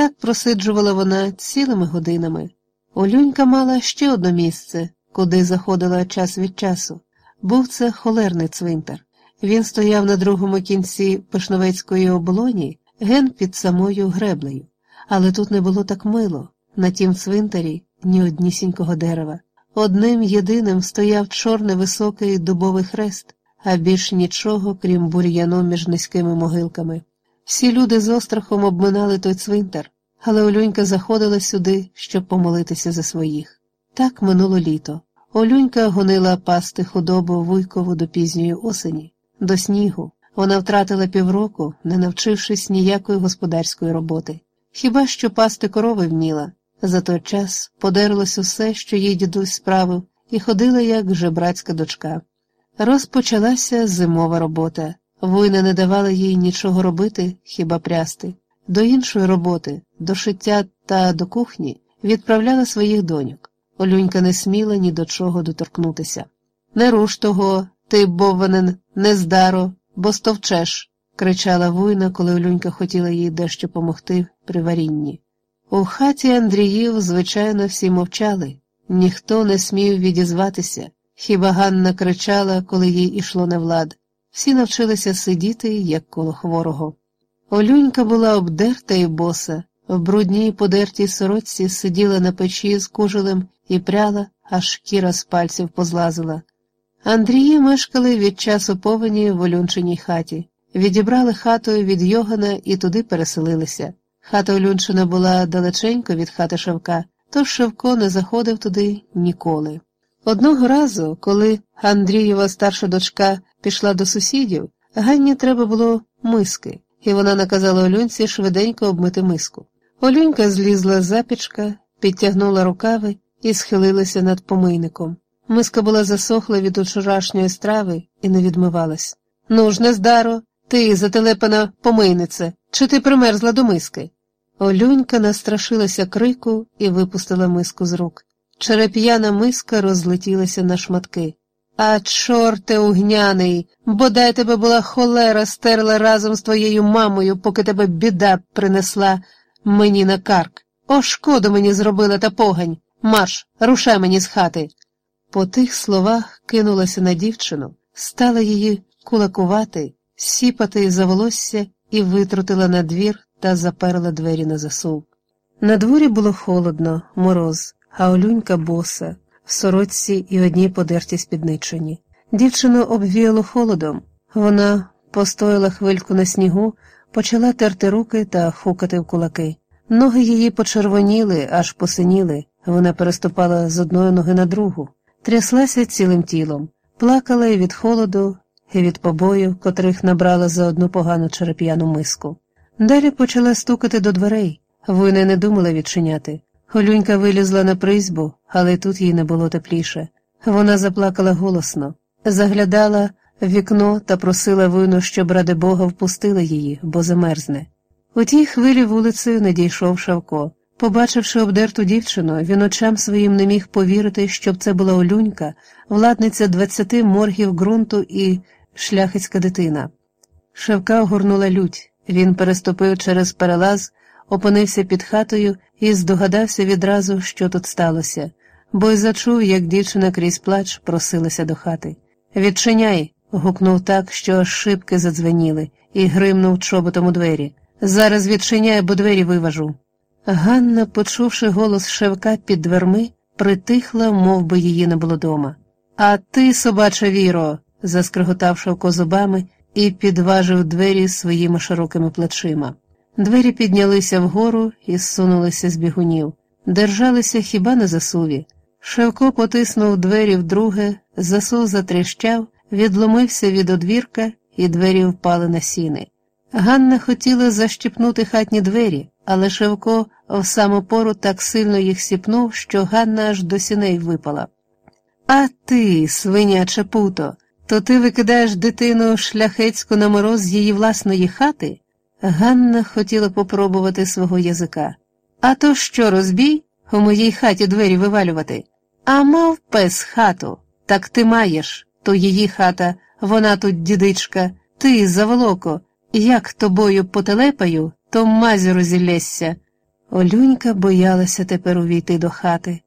так просиджувала вона цілими годинами. Олюнька мала ще одне місце, куди заходила час від часу. Був це холерний цвинтар. Він стояв на другому кінці Пишновецької оболоні, ген під самою греблею. Але тут не було так мило. На тім цвинтарі ні однісінького дерева. Одним єдиним стояв чорний високий дубовий хрест, а більш нічого, крім бур'яну між низькими могилками. Всі люди з острахом обминали той цвинтар, але Олюнька заходила сюди, щоб помолитися за своїх. Так минуло літо. Олюнька гонила пасти худобу вуйкову до пізньої осені, до снігу. Вона втратила півроку, не навчившись ніякої господарської роботи. Хіба що пасти корови вміла. За той час подерлось усе, що їй дідусь справив, і ходила як жебрацька дочка. Розпочалася зимова робота. Война не давала їй нічого робити, хіба прясти. До іншої роботи, до шиття та до кухні відправляла своїх доньок. Олюнька не сміла ні до чого доторкнутися. Не руш того, ти, бовванин, нездаро, бо стовчеш, кричала Вуйна, коли Олюнька хотіла їй дещо помогти при варінні. У хаті Андріїв, звичайно, всі мовчали, ніхто не смів відізватися, хіба Ганна кричала, коли їй ішло на влад. Всі навчилися сидіти, як коло хворого. Олюнька була обдерта і боса, в брудній подертій сорочці сиділа на печі з кужелем і пряла, аж шкіра з пальців позлазила. Андрії мешкали від часу повені в Олюнчиній хаті, відібрали хату від Йогана і туди переселилися. Хата Олюнчина була далеченько від хати Шевка, тож Шевко не заходив туди ніколи. Одного разу, коли Андрієва старша дочка пішла до сусідів, Ганні треба було миски, і вона наказала Олюнці швиденько обмити миску. Олюнька злізла з запічка, підтягнула рукави і схилилася над помийником. Миска була засохла від учорашньої страви і не відмивалась. Ну ж, ти, зателепана помийнице, чи ти примерзла до миски? Олюнька настрашилася крику і випустила миску з рук. Череп'яна миска розлетілася на шматки. А, чорте угняний, бодай тебе була холера стерла разом з твоєю мамою, поки тебе біда принесла мені на карк. О, шкоду мені зробила та погань. Марш, рушай мені з хати. По тих словах кинулася на дівчину, стала її кулакувати, сіпати за волосся і витрутила на двір та заперла двері на засув. На дворі було холодно, мороз, а олюнька боса, в сорочці і одній подерті спідничині. Дівчину обвіяло холодом. Вона постояла хвильку на снігу, почала терти руки та хукати в кулаки. Ноги її почервоніли, аж посиніли. Вона переступала з одної ноги на другу, тряслася цілим тілом, плакала і від холоду, і від побоїв, котрих набрала за одну погану череп'яну миску. Далі почала стукати до дверей. Война не думала відчиняти. Олюнька вилізла на призьбу, але тут їй не було тепліше. Вона заплакала голосно, заглядала в вікно та просила вину, щоб, ради Бога, впустила її, бо замерзне. У тій хвилі вулицею надійшов Шавко. Побачивши обдерту дівчину, він очам своїм не міг повірити, щоб це була Олюнька, владниця двадцяти моргів ґрунту і шляхицька дитина. Шевка огорнула лють. Він переступив через перелаз, опинився під хатою і здогадався відразу, що тут сталося, бо й зачув, як дівчина крізь плач просилася до хати. Відчиняй. гукнув так, що аж шибки задзвеніли, і гримнув чоботом у двері. Зараз відчиняй, бо двері виважу. Ганна, почувши голос Шевка під дверми, притихла, мов би її не було дома. А ти, собача віро, заскриготав Шевко зубами і підважив двері своїми широкими плечима. Двері піднялися вгору і зсунулися з бігунів, держалися хіба на засуві. Шевко потиснув двері вдруге, засув затріщав, відломився від одвірка, і двері впали на сіни. Ганна хотіла защіпнути хатні двері, але Шевко в саму пору так сильно їх сіпнув, що Ганна аж до сіней випала. А ти, свиняче путо, то ти викидаєш дитину шляхецьку на мороз з її власної хати? Ганна хотіла попробувати свого язика. А то що, розбій? У моїй хаті двері вивалювати? А мав пес хату. Так ти маєш, то її хата, вона тут дідичка, ти, заволоко, як тобою потелепаю, то мазю розіллєшся. Олюнька боялася тепер увійти до хати.